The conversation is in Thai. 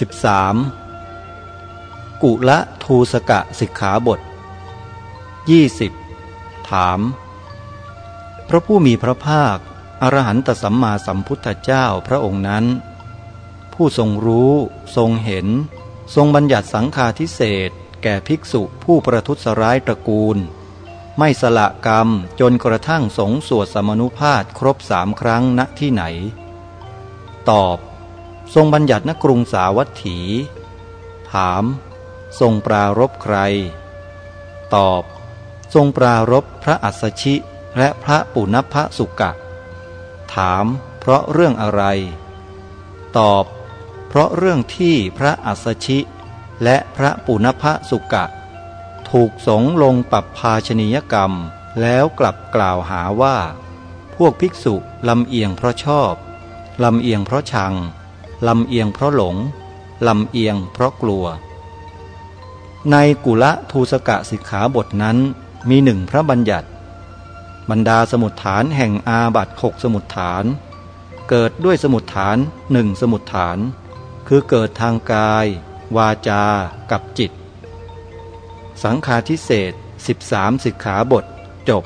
13. กุละทูสกะสิกขาบท 20. ถาม พระผู้มีพระภาค อรหันตสัมมาสัมพุทธเจ้าพระองค์นั้น ผู้ทรงรู้ทรงเห็น ทรงบัญญัติสังฆาทิเศษแก่ภิกษุผู้ประทุษร้ายตระกูล ไม่สละกรรมจนกระทั่งสงสวดสมนุภาพครบสามครั้งณที่ไหน ตอบ ทรงบัญญัติณกรุงสาวัตถี ถาม ทรงปรารบใคร ตอบ ทรงปรารบพระอัสชิและพระปุณพสุกะ ถาม เพราะเรื่องอะไร ตอบ เพราะเรื่องที่พระอัสสชิ และพระปุณพสุกะ ถูกสงลงปรับภาชนียกรรมแล้วกลับกล่าวหาว่า พวกภิกษุลำเอียงเพราะชอบ ลำเอียงเพราะชัง ลำเอียงเพราะหลง ลำเอียงเพราะกลัว ในกุละทูสกะสิกขาบทนั้นมีหนึ่งพระบัญญัติ บรรดาสมุดฐานแห่งอาบัตหกสมุดฐาน เกิดด้วยสมุดฐานหนึ่งสมุดฐาน คือเกิดทางกาย วาจา กับจิต สังฆาทิเศษ13 สิกขาบทจบ